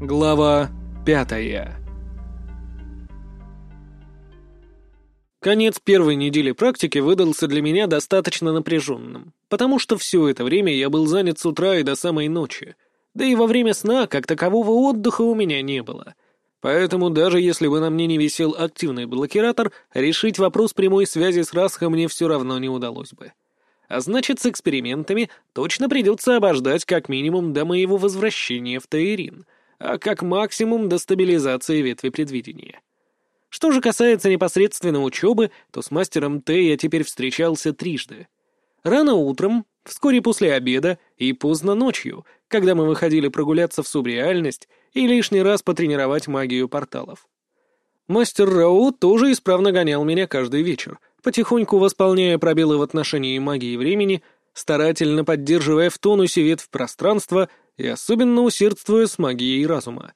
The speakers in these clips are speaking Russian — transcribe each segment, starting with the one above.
Глава пятая Конец первой недели практики выдался для меня достаточно напряженным, потому что все это время я был занят с утра и до самой ночи, да и во время сна как такового отдыха у меня не было. Поэтому даже если бы на мне не висел активный блокиратор, решить вопрос прямой связи с Расхо мне все равно не удалось бы. А значит, с экспериментами точно придется обождать как минимум до моего возвращения в Таирин — а как максимум до стабилизации ветви предвидения. Что же касается непосредственно учебы, то с мастером Т я теперь встречался трижды. Рано утром, вскоре после обеда и поздно ночью, когда мы выходили прогуляться в субреальность и лишний раз потренировать магию порталов. Мастер Рау тоже исправно гонял меня каждый вечер, потихоньку восполняя пробелы в отношении магии времени, старательно поддерживая в тонусе ветвь пространства и особенно усердствуя с магией разума.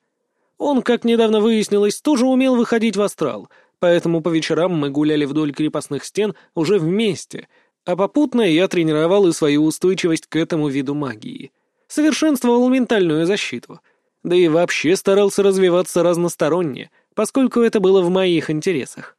Он, как недавно выяснилось, тоже умел выходить в астрал, поэтому по вечерам мы гуляли вдоль крепостных стен уже вместе, а попутно я тренировал и свою устойчивость к этому виду магии. Совершенствовал ментальную защиту. Да и вообще старался развиваться разносторонне, поскольку это было в моих интересах.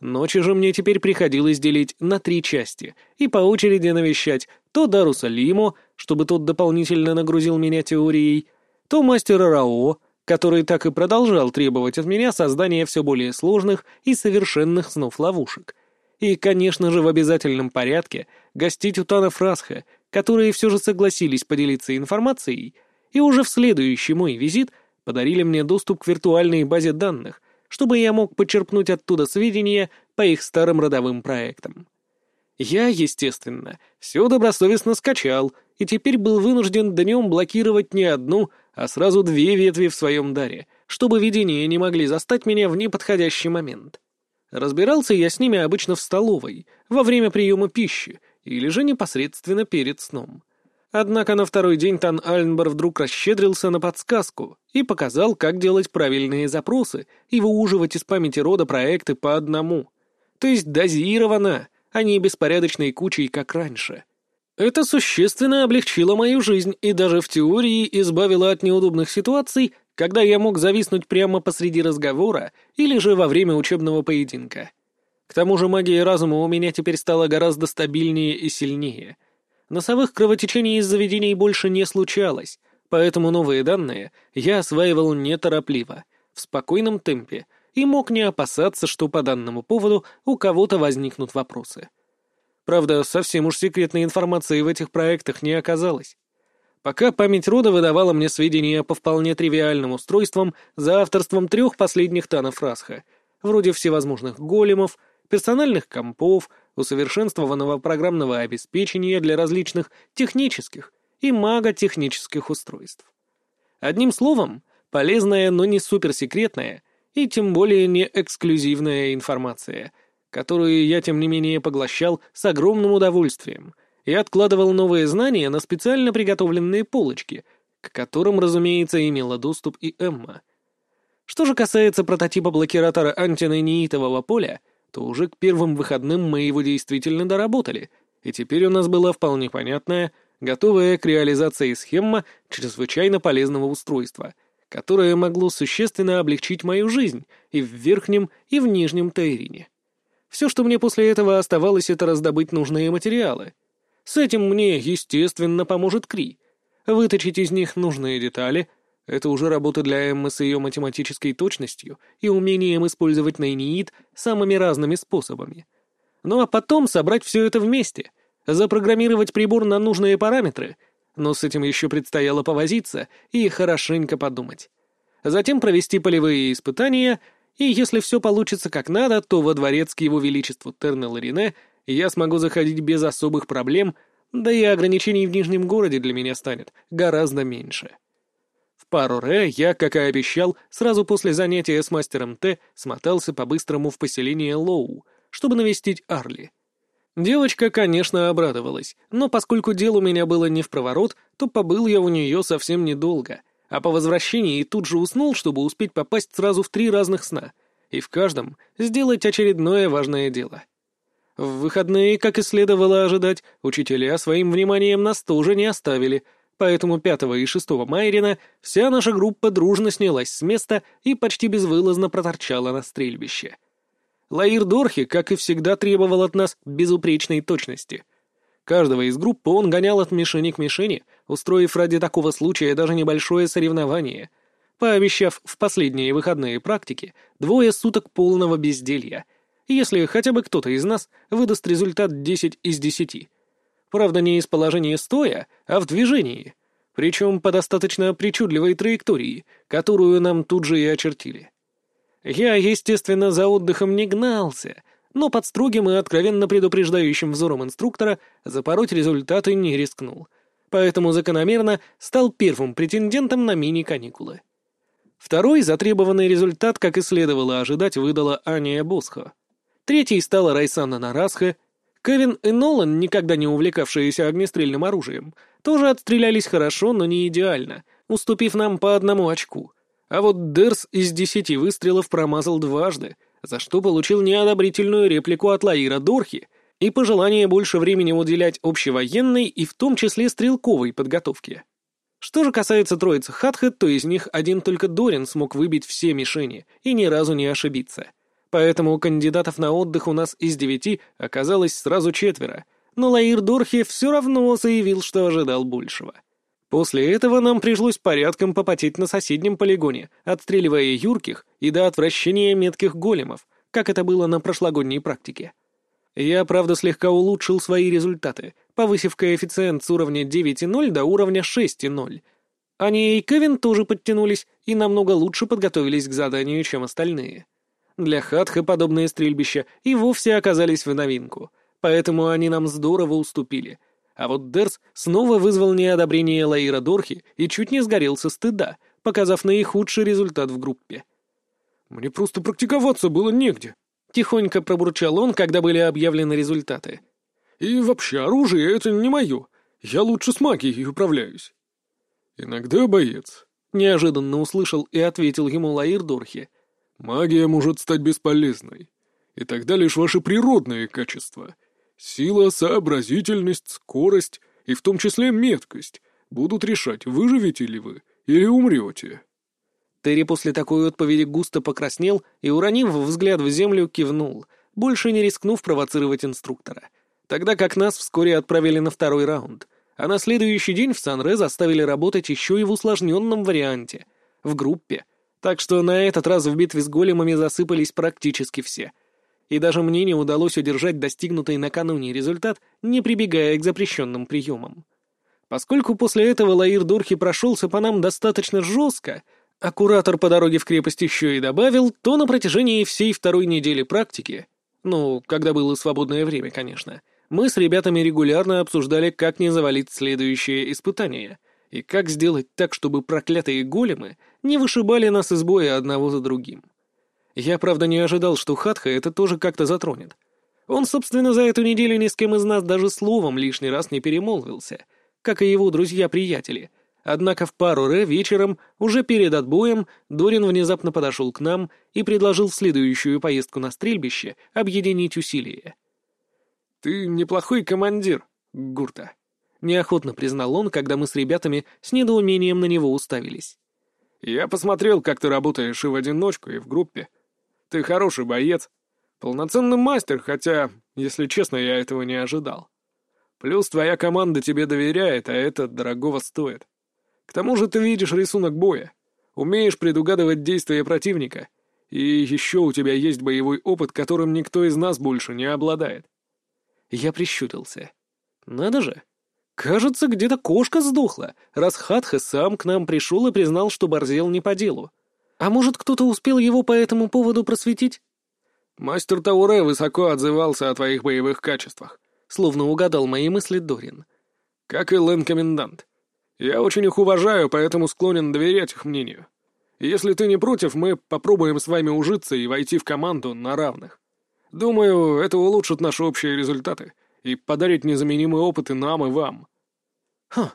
Ночи же мне теперь приходилось делить на три части и по очереди навещать то Даруса Лимо, чтобы тот дополнительно нагрузил меня теорией, то мастера Рао, который так и продолжал требовать от меня создания все более сложных и совершенных снов-ловушек. И, конечно же, в обязательном порядке гостить у Тана Фрасха, которые все же согласились поделиться информацией, и уже в следующий мой визит подарили мне доступ к виртуальной базе данных, чтобы я мог почерпнуть оттуда сведения по их старым родовым проектам. Я, естественно, все добросовестно скачал и теперь был вынужден днем блокировать не одну, а сразу две ветви в своем даре, чтобы видения не могли застать меня в неподходящий момент. Разбирался я с ними обычно в столовой, во время приема пищи, или же непосредственно перед сном. Однако на второй день Тан Альнбар вдруг расщедрился на подсказку и показал, как делать правильные запросы и выуживать из памяти рода проекты по одному. То есть дозированно, а не беспорядочной кучей, как раньше. Это существенно облегчило мою жизнь и даже в теории избавило от неудобных ситуаций, когда я мог зависнуть прямо посреди разговора или же во время учебного поединка. К тому же магия разума у меня теперь стала гораздо стабильнее и сильнее — Носовых кровотечений из заведений больше не случалось, поэтому новые данные я осваивал неторопливо, в спокойном темпе, и мог не опасаться, что по данному поводу у кого-то возникнут вопросы. Правда, совсем уж секретной информации в этих проектах не оказалось. Пока память рода выдавала мне сведения по вполне тривиальным устройствам за авторством трех последних танов Расха, вроде всевозможных големов, персональных компов, усовершенствованного программного обеспечения для различных технических и маготехнических устройств. Одним словом, полезная, но не суперсекретная и тем более не эксклюзивная информация, которую я, тем не менее, поглощал с огромным удовольствием и откладывал новые знания на специально приготовленные полочки, к которым, разумеется, имела доступ и Эмма. Что же касается прототипа блокиратора антинейнитового поля, то уже к первым выходным мы его действительно доработали, и теперь у нас была вполне понятная, готовая к реализации схема чрезвычайно полезного устройства, которое могло существенно облегчить мою жизнь и в верхнем, и в нижнем Тайрине. Все, что мне после этого оставалось, это раздобыть нужные материалы. С этим мне, естественно, поможет Кри. Выточить из них нужные детали — это уже работа для Эммы с ее математической точностью и умением использовать нейниит самыми разными способами. Ну а потом собрать все это вместе, запрограммировать прибор на нужные параметры, но с этим еще предстояло повозиться и хорошенько подумать. Затем провести полевые испытания, и если все получится как надо, то во дворец к его величеству Тернеларине я смогу заходить без особых проблем, да и ограничений в Нижнем городе для меня станет гораздо меньше пару Ре я, как и обещал, сразу после занятия с мастером Т смотался по-быстрому в поселение Лоу, чтобы навестить Арли. Девочка, конечно, обрадовалась, но поскольку дело у меня было не в проворот, то побыл я у нее совсем недолго, а по возвращении тут же уснул, чтобы успеть попасть сразу в три разных сна, и в каждом сделать очередное важное дело. В выходные, как и следовало ожидать, учителя своим вниманием нас тоже не оставили — Поэтому 5 и 6 Майрина вся наша группа дружно снялась с места и почти безвылазно проторчала на стрельбище. Лаир Дорхи, как и всегда, требовал от нас безупречной точности. Каждого из группы он гонял от мишени к мишени, устроив ради такого случая даже небольшое соревнование, пообещав в последние выходные практики двое суток полного безделья, если хотя бы кто-то из нас выдаст результат 10 из 10. Правда, не из положения стоя, а в движении, причем по достаточно причудливой траектории, которую нам тут же и очертили. Я, естественно, за отдыхом не гнался, но под строгим и откровенно предупреждающим взором инструктора запороть результаты не рискнул, поэтому закономерно стал первым претендентом на мини-каникулы. Второй затребованный результат, как и следовало ожидать, выдала Ания Босхо. Третий стала Райсана Нарасха. Кевин и Нолан, никогда не увлекавшиеся огнестрельным оружием, тоже отстрелялись хорошо, но не идеально, уступив нам по одному очку. А вот Дерс из десяти выстрелов промазал дважды — за что получил неодобрительную реплику от Лаира Дорхи и пожелание больше времени уделять общевоенной и в том числе стрелковой подготовке. Что же касается троицы Хатха, то из них один только Дорин смог выбить все мишени и ни разу не ошибиться. Поэтому кандидатов на отдых у нас из девяти оказалось сразу четверо, но Лаир Дорхи все равно заявил, что ожидал большего. После этого нам пришлось порядком попотеть на соседнем полигоне, отстреливая юрких и до отвращения метких големов, как это было на прошлогодней практике. Я, правда, слегка улучшил свои результаты, повысив коэффициент с уровня 9,0 до уровня 6,0. Они и Кевин тоже подтянулись и намного лучше подготовились к заданию, чем остальные. Для Хатха подобные стрельбища и вовсе оказались в новинку, поэтому они нам здорово уступили — а вот Дерс снова вызвал неодобрение Лаира Дорхи и чуть не сгорел со стыда, показав наихудший результат в группе. «Мне просто практиковаться было негде», — тихонько пробурчал он, когда были объявлены результаты. «И вообще, оружие — это не мое. Я лучше с магией управляюсь». «Иногда, боец», — неожиданно услышал и ответил ему Лаир Дорхи. «Магия может стать бесполезной, и тогда лишь ваши природные качества — Сила, сообразительность, скорость и в том числе меткость будут решать, выживете ли вы или умрете. Терри после такой отповеди густо покраснел и, уронив взгляд в землю, кивнул, больше не рискнув провоцировать инструктора. Тогда как нас вскоре отправили на второй раунд, а на следующий день в Сан-Ре заставили работать еще и в усложненном варианте, в группе, так что на этот раз в битве с големами засыпались практически все — и даже мне не удалось удержать достигнутый накануне результат, не прибегая к запрещенным приемам. Поскольку после этого Лаир Дурхи прошелся по нам достаточно жестко, а куратор по дороге в крепость еще и добавил, то на протяжении всей второй недели практики, ну, когда было свободное время, конечно, мы с ребятами регулярно обсуждали, как не завалить следующее испытание и как сделать так, чтобы проклятые големы не вышибали нас из боя одного за другим. Я, правда, не ожидал, что Хатха это тоже как-то затронет. Он, собственно, за эту неделю ни с кем из нас даже словом лишний раз не перемолвился, как и его друзья-приятели. Однако в пару Ре вечером, уже перед отбоем, Дорин внезапно подошел к нам и предложил в следующую поездку на стрельбище объединить усилия. «Ты неплохой командир, Гурта», — неохотно признал он, когда мы с ребятами с недоумением на него уставились. «Я посмотрел, как ты работаешь и в одиночку, и в группе. Ты хороший боец. Полноценный мастер, хотя, если честно, я этого не ожидал. Плюс твоя команда тебе доверяет, а это дорогого стоит. К тому же ты видишь рисунок боя, умеешь предугадывать действия противника, и еще у тебя есть боевой опыт, которым никто из нас больше не обладает. Я прищурился. Надо же. Кажется, где-то кошка сдохла, раз Хатха сам к нам пришел и признал, что борзел не по делу. А может, кто-то успел его по этому поводу просветить? Мастер Тауре высоко отзывался о твоих боевых качествах, словно угадал мои мысли Дорин. Как и Лэн-комендант. Я очень их уважаю, поэтому склонен доверять их мнению. Если ты не против, мы попробуем с вами ужиться и войти в команду на равных. Думаю, это улучшит наши общие результаты и подарит незаменимые опыты нам и вам. Ха.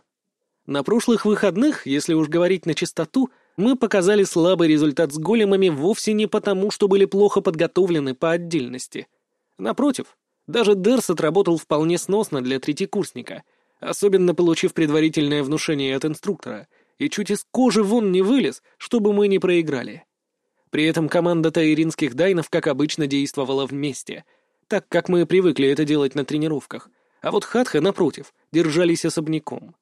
На прошлых выходных, если уж говорить на чистоту, мы показали слабый результат с големами вовсе не потому, что были плохо подготовлены по отдельности. Напротив, даже Дерс отработал вполне сносно для третьекурсника, особенно получив предварительное внушение от инструктора, и чуть из кожи вон не вылез, чтобы мы не проиграли. При этом команда таиринских дайнов, как обычно, действовала вместе, так как мы привыкли это делать на тренировках, а вот Хатха, напротив, держались особняком.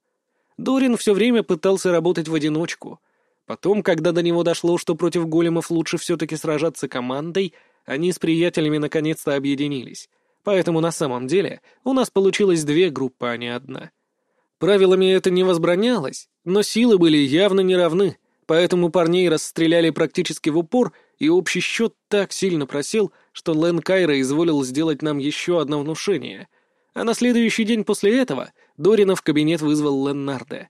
Дорин все время пытался работать в одиночку. Потом, когда до него дошло, что против големов лучше все-таки сражаться командой, они с приятелями наконец-то объединились. Поэтому на самом деле у нас получилось две группы, а не одна. Правилами это не возбранялось, но силы были явно неравны, поэтому парней расстреляли практически в упор, и общий счет так сильно просел, что Лен Кайра изволил сделать нам еще одно внушение. А на следующий день после этого Дорина в кабинет вызвал Леннарда.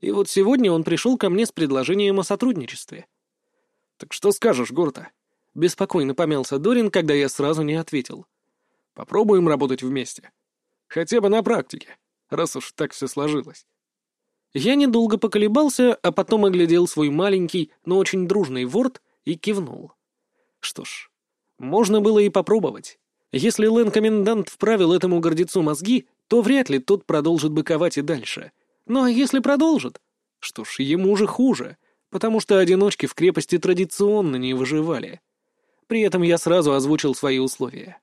И вот сегодня он пришел ко мне с предложением о сотрудничестве. «Так что скажешь, Горта?» Беспокойно помялся Дорин, когда я сразу не ответил. «Попробуем работать вместе. Хотя бы на практике, раз уж так все сложилось». Я недолго поколебался, а потом оглядел свой маленький, но очень дружный ворд и кивнул. Что ж, можно было и попробовать. Если Лэн-комендант вправил этому гордецу мозги, то вряд ли тот продолжит быковать и дальше. Ну а если продолжит? Что ж, ему же хуже, потому что одиночки в крепости традиционно не выживали. При этом я сразу озвучил свои условия.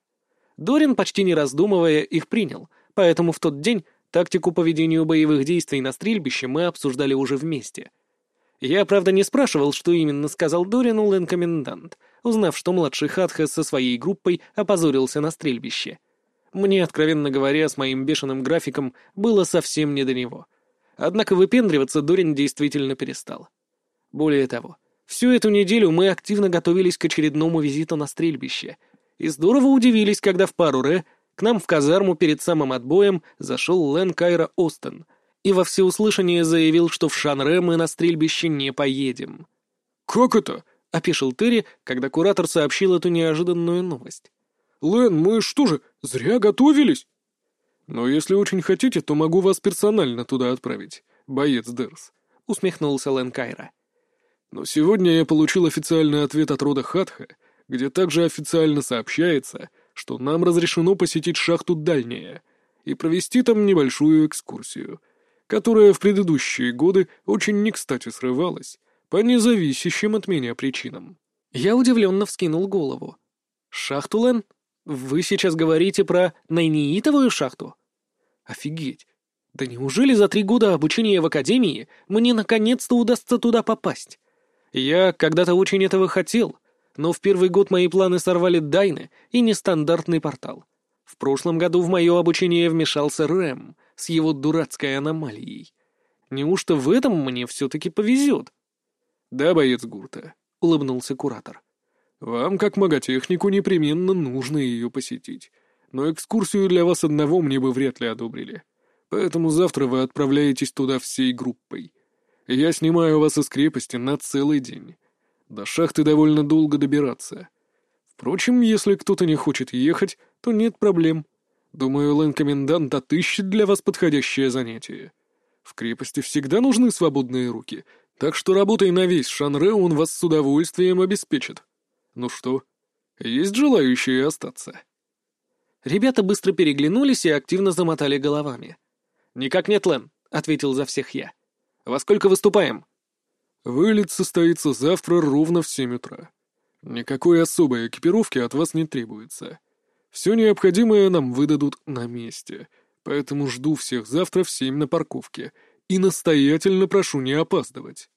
Дорин, почти не раздумывая, их принял, поэтому в тот день Тактику по ведению боевых действий на стрельбище мы обсуждали уже вместе. Я, правда, не спрашивал, что именно сказал Дорину Лэн-комендант, узнав, что младший Хатха со своей группой опозорился на стрельбище. Мне, откровенно говоря, с моим бешеным графиком было совсем не до него. Однако выпендриваться Дорин действительно перестал. Более того, всю эту неделю мы активно готовились к очередному визиту на стрельбище, и здорово удивились, когда в пару Ре к нам в казарму перед самым отбоем зашел Лен Кайра Остен и во всеуслышание заявил, что в Шанре мы на стрельбище не поедем. «Как это?» — опешил Терри, когда куратор сообщил эту неожиданную новость. «Лен, мы что же, зря готовились?» «Но если очень хотите, то могу вас персонально туда отправить, боец Дерс», — усмехнулся Лен Кайра. «Но сегодня я получил официальный ответ от рода Хатха, где также официально сообщается, что нам разрешено посетить шахту дальняя и провести там небольшую экскурсию, которая в предыдущие годы очень не кстати срывалась по независящим от меня причинам. Я удивленно вскинул голову. «Шахту, Лен? Вы сейчас говорите про Найниитовую шахту? Офигеть! Да неужели за три года обучения в академии мне наконец-то удастся туда попасть? Я когда-то очень этого хотел, но в первый год мои планы сорвали Дайны и нестандартный портал. В прошлом году в мое обучение вмешался Рэм с его дурацкой аномалией. Неужто в этом мне все-таки повезет? — Да, боец Гурта, — улыбнулся куратор. — Вам, как маготехнику, непременно нужно ее посетить. Но экскурсию для вас одного мне бы вряд ли одобрили. Поэтому завтра вы отправляетесь туда всей группой. Я снимаю вас из крепости на целый день. До шахты довольно долго добираться. Впрочем, если кто-то не хочет ехать, то нет проблем. Думаю, лэн-комендант отыщет для вас подходящее занятие. В крепости всегда нужны свободные руки, так что работай на весь Шанре, он вас с удовольствием обеспечит. Ну что, есть желающие остаться?» Ребята быстро переглянулись и активно замотали головами. «Никак нет, Лэн», — ответил за всех я. «Во сколько выступаем?» Вылет состоится завтра ровно в семь утра. Никакой особой экипировки от вас не требуется. Все необходимое нам выдадут на месте, поэтому жду всех завтра в семь на парковке и настоятельно прошу не опаздывать».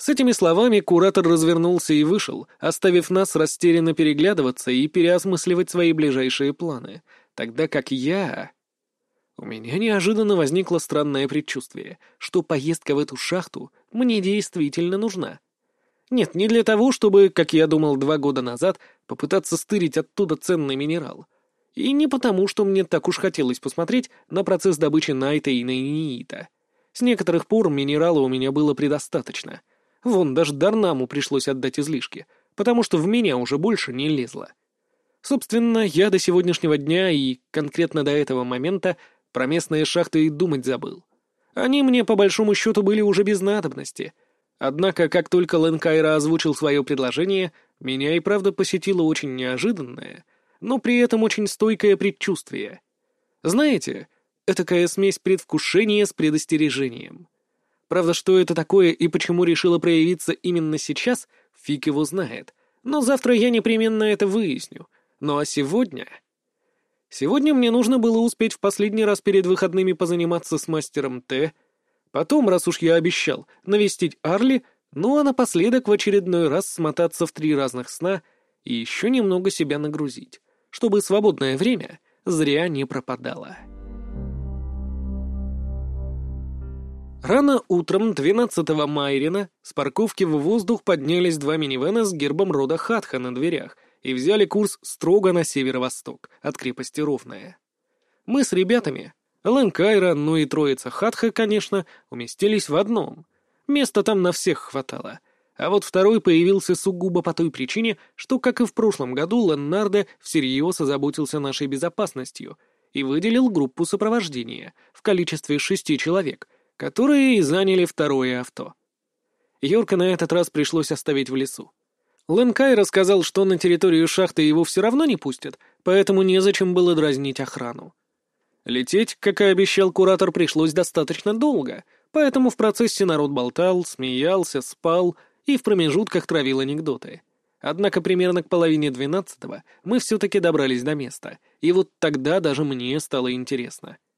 С этими словами куратор развернулся и вышел, оставив нас растерянно переглядываться и переосмысливать свои ближайшие планы, тогда как я... У меня неожиданно возникло странное предчувствие, что поездка в эту шахту мне действительно нужна. Нет, не для того, чтобы, как я думал два года назад, попытаться стырить оттуда ценный минерал. И не потому, что мне так уж хотелось посмотреть на процесс добычи найта и найниита. С некоторых пор минерала у меня было предостаточно. Вон, даже Дарнаму пришлось отдать излишки, потому что в меня уже больше не лезло. Собственно, я до сегодняшнего дня и конкретно до этого момента про местные шахты и думать забыл. Они мне, по большому счету, были уже без надобности. Однако, как только Ленкайра озвучил свое предложение, меня и правда посетило очень неожиданное, но при этом очень стойкое предчувствие. Знаете, Этакая смесь предвкушения с предостережением. Правда, что это такое и почему решила проявиться именно сейчас, фиг его знает. Но завтра я непременно это выясню. Ну а сегодня... Сегодня мне нужно было успеть в последний раз перед выходными позаниматься с мастером Т. Потом, раз уж я обещал, навестить Арли, ну а напоследок в очередной раз смотаться в три разных сна и еще немного себя нагрузить, чтобы свободное время зря не пропадало. Рано утром 12-го Майрина с парковки в воздух поднялись два минивэна с гербом рода Хатха на дверях и взяли курс строго на северо-восток, от крепости Ровная. Мы с ребятами, Лэн Кайра, ну и троица Хатха, конечно, уместились в одном. Места там на всех хватало. А вот второй появился сугубо по той причине, что, как и в прошлом году, Леннардо всерьез озаботился нашей безопасностью и выделил группу сопровождения в количестве шести человек — которые и заняли второе авто. Юрка на этот раз пришлось оставить в лесу. Лэнкай рассказал, что на территорию шахты его все равно не пустят, поэтому незачем было дразнить охрану. Лететь, как и обещал куратор, пришлось достаточно долго, поэтому в процессе народ болтал, смеялся, спал и в промежутках травил анекдоты. Однако примерно к половине двенадцатого мы все-таки добрались до места, и вот тогда даже мне стало интересно —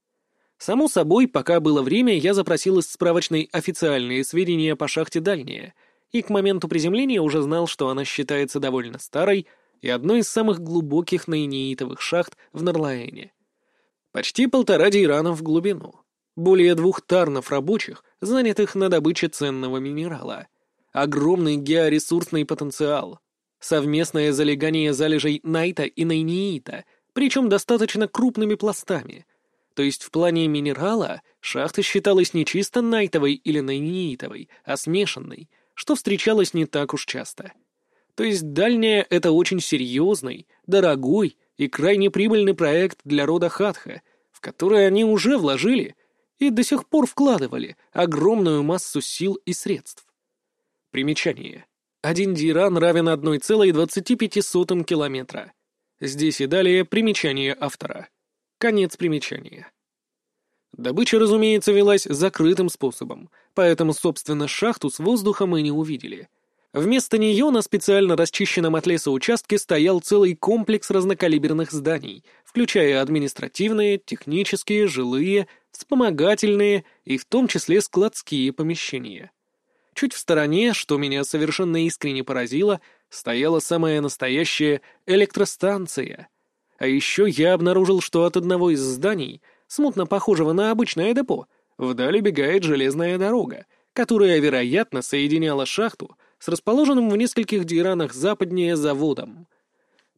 Само собой, пока было время, я запросил из справочной официальные сведения по шахте «Дальняя», и к моменту приземления уже знал, что она считается довольно старой и одной из самых глубоких наиниитовых шахт в Нарлаэне. Почти полтора дейрана в глубину. Более двух тарнов рабочих, занятых на добыче ценного минерала. Огромный георесурсный потенциал. Совместное залегание залежей найта и найниита, причем достаточно крупными пластами — то есть в плане минерала шахта считалась не чисто найтовой или найнитовой, а смешанной, что встречалось не так уж часто. То есть дальняя — это очень серьезный, дорогой и крайне прибыльный проект для рода Хатха, в который они уже вложили и до сих пор вкладывали огромную массу сил и средств. Примечание. Один диран равен 1,25 километра. Здесь и далее примечание автора. Конец примечания. Добыча, разумеется, велась закрытым способом, поэтому, собственно, шахту с воздуха мы не увидели. Вместо нее на специально расчищенном от леса участке стоял целый комплекс разнокалиберных зданий, включая административные, технические, жилые, вспомогательные и в том числе складские помещения. Чуть в стороне, что меня совершенно искренне поразило, стояла самая настоящая электростанция — а еще я обнаружил, что от одного из зданий, смутно похожего на обычное депо, вдали бегает железная дорога, которая, вероятно, соединяла шахту с расположенным в нескольких дейранах западнее заводом.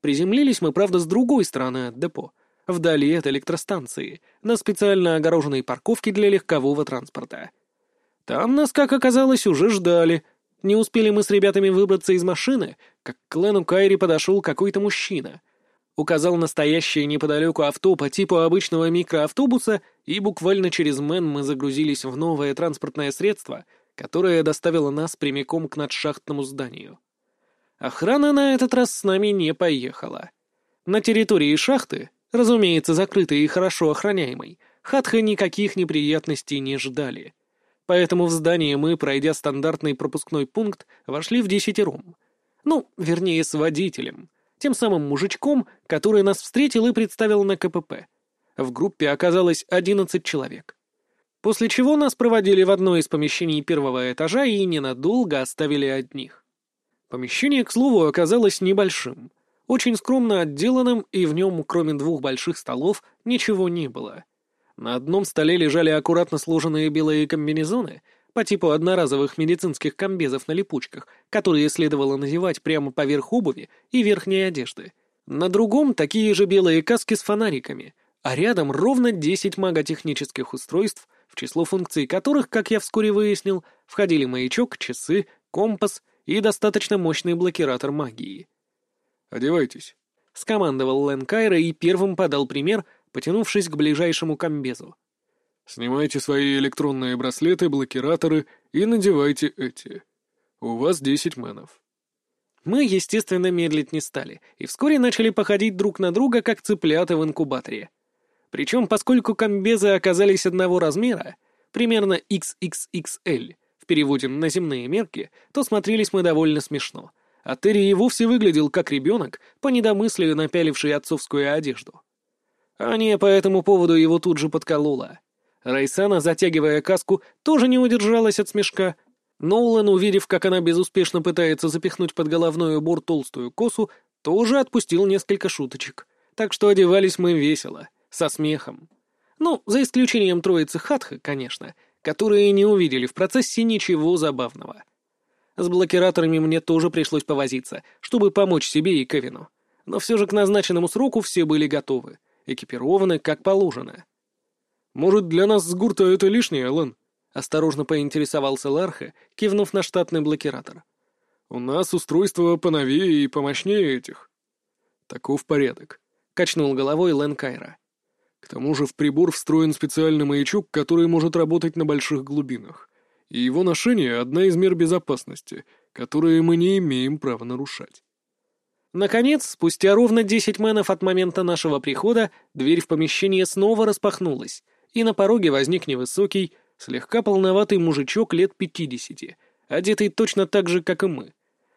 Приземлились мы, правда, с другой стороны от депо, вдали от электростанции, на специально огороженной парковке для легкового транспорта. Там нас, как оказалось, уже ждали. Не успели мы с ребятами выбраться из машины, как к Лену Кайри подошел какой-то мужчина — указал настоящее неподалеку авто по типу обычного микроавтобуса, и буквально через Мэн мы загрузились в новое транспортное средство, которое доставило нас прямиком к надшахтному зданию. Охрана на этот раз с нами не поехала. На территории шахты, разумеется, закрытой и хорошо охраняемой, Хатха никаких неприятностей не ждали. Поэтому в здание мы, пройдя стандартный пропускной пункт, вошли в десятером. Ну, вернее, с водителем — тем самым мужичком, который нас встретил и представил на КПП. В группе оказалось 11 человек. После чего нас проводили в одно из помещений первого этажа и ненадолго оставили одних. Помещение, к слову, оказалось небольшим, очень скромно отделанным, и в нем, кроме двух больших столов, ничего не было. На одном столе лежали аккуратно сложенные белые комбинезоны — по типу одноразовых медицинских комбезов на липучках, которые следовало надевать прямо поверх обуви и верхней одежды. На другом такие же белые каски с фонариками, а рядом ровно 10 маготехнических устройств, в число функций которых, как я вскоре выяснил, входили маячок, часы, компас и достаточно мощный блокиратор магии. «Одевайтесь», — скомандовал Лэн Кайра и первым подал пример, потянувшись к ближайшему комбезу. Снимайте свои электронные браслеты, блокираторы и надевайте эти. У вас десять мэнов. Мы, естественно, медлить не стали, и вскоре начали походить друг на друга, как цыплята в инкубаторе. Причем, поскольку комбезы оказались одного размера, примерно XXXL, в переводе на земные мерки, то смотрелись мы довольно смешно. А Терри и вовсе выглядел как ребенок, по недомыслию напяливший отцовскую одежду. Аня по этому поводу его тут же подколола. Райсана, затягивая каску, тоже не удержалась от смешка. Нолан, увидев, как она безуспешно пытается запихнуть под головной убор толстую косу, тоже отпустил несколько шуточек. Так что одевались мы весело, со смехом. Ну, за исключением троицы Хатха, конечно, которые не увидели в процессе ничего забавного. С блокираторами мне тоже пришлось повозиться, чтобы помочь себе и Кевину. Но все же к назначенному сроку все были готовы, экипированы как положено. «Может, для нас с Гурта это лишнее, Элен?» — осторожно поинтересовался Ларха, кивнув на штатный блокиратор. «У нас устройство поновее и помощнее этих». «Таков порядок», — качнул головой Лен Кайра. «К тому же в прибор встроен специальный маячок, который может работать на больших глубинах, и его ношение — одна из мер безопасности, которые мы не имеем права нарушать». Наконец, спустя ровно десять мэнов от момента нашего прихода, дверь в помещение снова распахнулась, и на пороге возник невысокий, слегка полноватый мужичок лет пятидесяти, одетый точно так же, как и мы.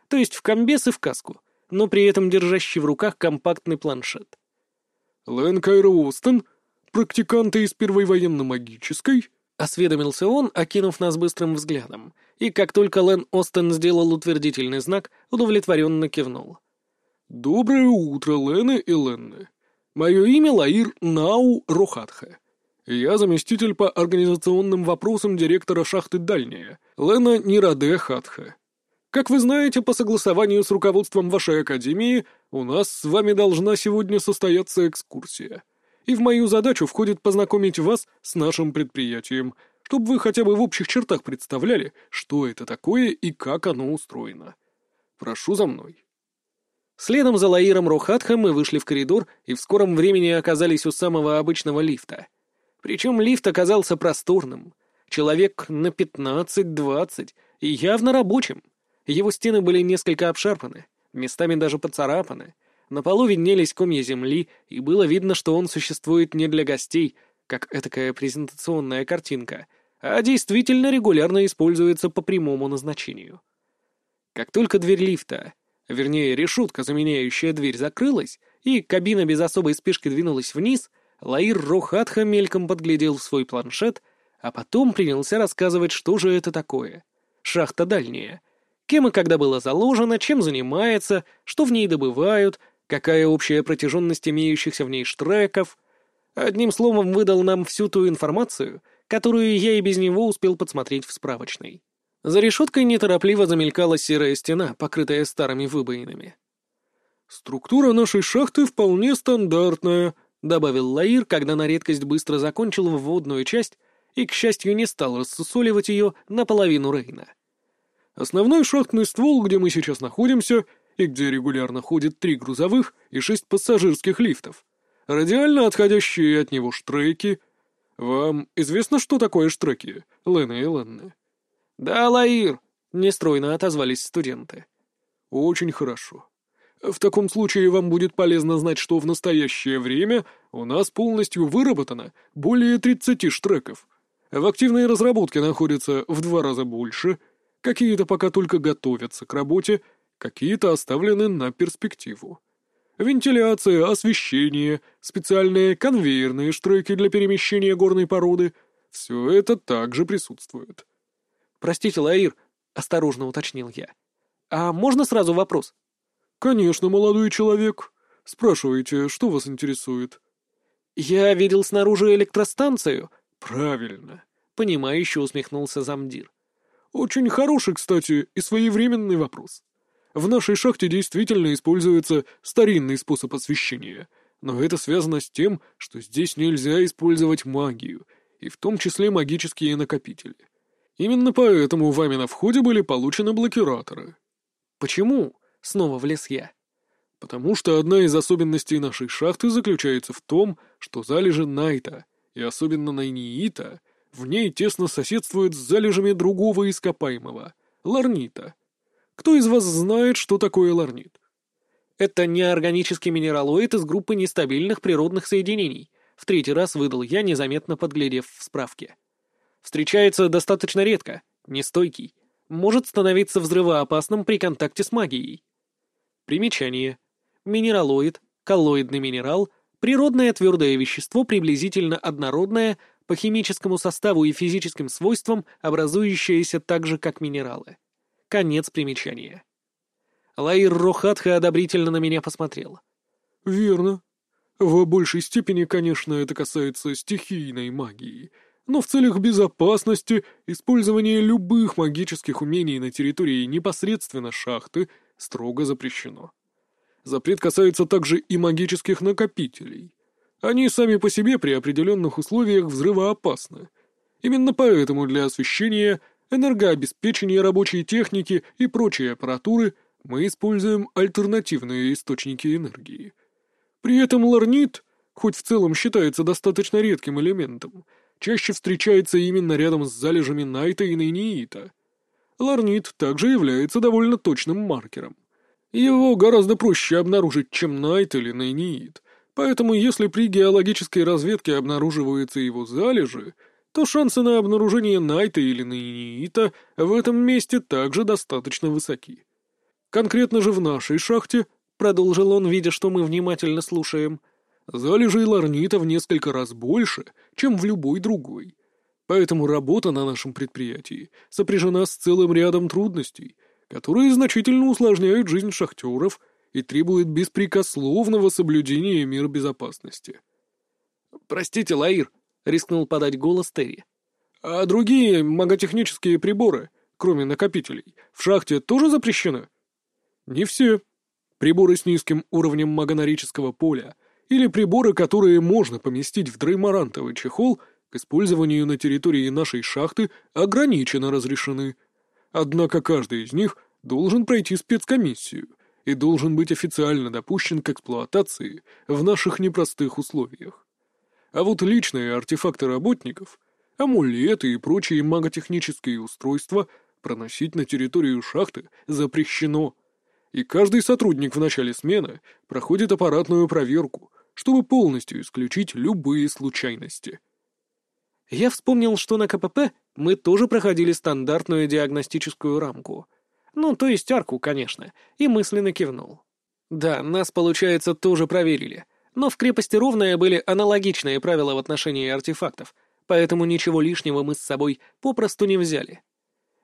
То есть в комбес и в каску, но при этом держащий в руках компактный планшет. «Лэн Кайро Остон, практиканты из первой военно-магической?» — осведомился он, окинув нас быстрым взглядом, и как только Лэн Остон сделал утвердительный знак, удовлетворенно кивнул. «Доброе утро, Лены и Ленны. Мое имя Лаир Нау Рохатха. Я заместитель по организационным вопросам директора шахты «Дальняя», Лена Нираде Хатха. Как вы знаете, по согласованию с руководством вашей академии, у нас с вами должна сегодня состояться экскурсия. И в мою задачу входит познакомить вас с нашим предприятием, чтобы вы хотя бы в общих чертах представляли, что это такое и как оно устроено. Прошу за мной. Следом за Лаиром Рохатха мы вышли в коридор и в скором времени оказались у самого обычного лифта — причем лифт оказался просторным. Человек на пятнадцать-двадцать и явно рабочим. Его стены были несколько обшарпаны, местами даже поцарапаны. На полу виднелись комья земли, и было видно, что он существует не для гостей, как этакая презентационная картинка, а действительно регулярно используется по прямому назначению. Как только дверь лифта, вернее решетка, заменяющая дверь, закрылась, и кабина без особой спешки двинулась вниз, Лаир Рохатха мельком подглядел в свой планшет, а потом принялся рассказывать, что же это такое. Шахта дальняя. Кем и когда была заложена, чем занимается, что в ней добывают, какая общая протяженность имеющихся в ней штреков. Одним словом, выдал нам всю ту информацию, которую я и без него успел подсмотреть в справочной. За решеткой неторопливо замелькала серая стена, покрытая старыми выбоинами. «Структура нашей шахты вполне стандартная», — добавил Лаир, когда на редкость быстро закончил вводную часть и, к счастью, не стал рассусоливать ее наполовину Рейна. «Основной шахтный ствол, где мы сейчас находимся, и где регулярно ходят три грузовых и шесть пассажирских лифтов, радиально отходящие от него штреки. Вам известно, что такое штреки, Лена и Ленны?» «Да, Лаир», — нестройно отозвались студенты. «Очень хорошо. В таком случае вам будет полезно знать, что в настоящее время у нас полностью выработано более 30 штреков. В активной разработке находится в два раза больше, какие-то пока только готовятся к работе, какие-то оставлены на перспективу. Вентиляция, освещение, специальные конвейерные штреки для перемещения горной породы — все это также присутствует. «Простите, Лаир», — осторожно уточнил я. «А можно сразу вопрос?» «Конечно, молодой человек. Спрашивайте, что вас интересует?» «Я видел снаружи электростанцию». «Правильно», — понимающе усмехнулся замдир. «Очень хороший, кстати, и своевременный вопрос. В нашей шахте действительно используется старинный способ освещения, но это связано с тем, что здесь нельзя использовать магию, и в том числе магические накопители. Именно поэтому вами на входе были получены блокираторы». «Почему?» Снова влез я. Потому что одна из особенностей нашей шахты заключается в том, что залежи Найта, и особенно Найниита, в ней тесно соседствуют с залежами другого ископаемого — ларнита. Кто из вас знает, что такое ларнит? Это неорганический минералоид из группы нестабильных природных соединений, в третий раз выдал я, незаметно подглядев в справке. Встречается достаточно редко, нестойкий, может становиться взрывоопасным при контакте с магией. Примечание. Минералоид, коллоидный минерал, природное твердое вещество, приблизительно однородное по химическому составу и физическим свойствам, образующееся так же, как минералы. Конец примечания. Лаир Рохатха одобрительно на меня посмотрел. «Верно. В большей степени, конечно, это касается стихийной магии, но в целях безопасности использование любых магических умений на территории непосредственно шахты строго запрещено. Запрет касается также и магических накопителей. Они сами по себе при определенных условиях взрывоопасны. Именно поэтому для освещения, энергообеспечения рабочей техники и прочей аппаратуры мы используем альтернативные источники энергии. При этом ларнит, хоть в целом считается достаточно редким элементом, чаще встречается именно рядом с залежами найта и нейниита. Ларнит также является довольно точным маркером. Его гораздо проще обнаружить, чем найт или нейниит, поэтому если при геологической разведке обнаруживаются его залежи, то шансы на обнаружение найта или нейниита в этом месте также достаточно высоки. Конкретно же в нашей шахте, продолжил он, видя, что мы внимательно слушаем, залежей ларнита в несколько раз больше, чем в любой другой. Поэтому работа на нашем предприятии сопряжена с целым рядом трудностей — которые значительно усложняют жизнь шахтеров и требуют беспрекословного соблюдения мер безопасности. «Простите, Лаир», — рискнул подать голос Терри. «А другие маготехнические приборы, кроме накопителей, в шахте тоже запрещены?» «Не все. Приборы с низким уровнем магонорического поля или приборы, которые можно поместить в дреймарантовый чехол, к использованию на территории нашей шахты ограниченно разрешены». Однако каждый из них должен пройти спецкомиссию и должен быть официально допущен к эксплуатации в наших непростых условиях. А вот личные артефакты работников, амулеты и прочие маготехнические устройства проносить на территорию шахты запрещено, и каждый сотрудник в начале смены проходит аппаратную проверку, чтобы полностью исключить любые случайности. Я вспомнил, что на КПП мы тоже проходили стандартную диагностическую рамку. Ну, то есть арку, конечно, и мысленно кивнул. Да, нас, получается, тоже проверили. Но в крепости Ровная были аналогичные правила в отношении артефактов, поэтому ничего лишнего мы с собой попросту не взяли.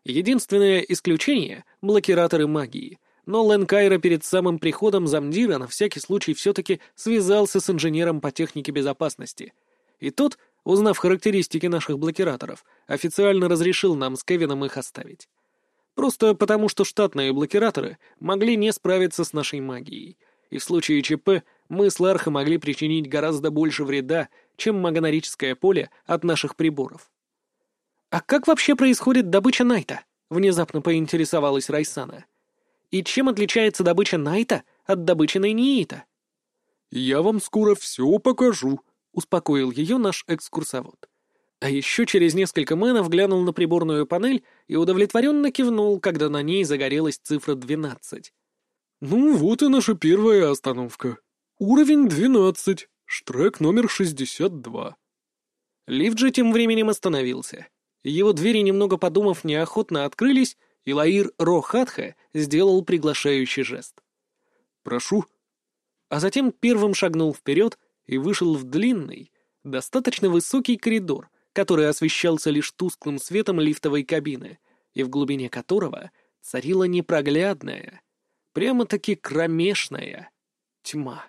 Единственное исключение — блокираторы магии. Но Лен Кайра перед самым приходом замдира на всякий случай все-таки связался с инженером по технике безопасности. И тот узнав характеристики наших блокираторов, официально разрешил нам с Кевином их оставить. Просто потому, что штатные блокираторы могли не справиться с нашей магией, и в случае ЧП мы с Ларха могли причинить гораздо больше вреда, чем магонорическое поле от наших приборов. «А как вообще происходит добыча Найта?» — внезапно поинтересовалась Райсана. «И чем отличается добыча Найта от добычи Найниита?» «Я вам скоро все покажу», — успокоил ее наш экскурсовод. А еще через несколько мэнов глянул на приборную панель и удовлетворенно кивнул, когда на ней загорелась цифра 12. «Ну, вот и наша первая остановка. Уровень 12, штрек номер 62». Лифт же тем временем остановился. Его двери, немного подумав, неохотно открылись, и Лаир Рохатха сделал приглашающий жест. «Прошу». А затем первым шагнул вперед и вышел в длинный, достаточно высокий коридор, который освещался лишь тусклым светом лифтовой кабины, и в глубине которого царила непроглядная, прямо-таки кромешная тьма.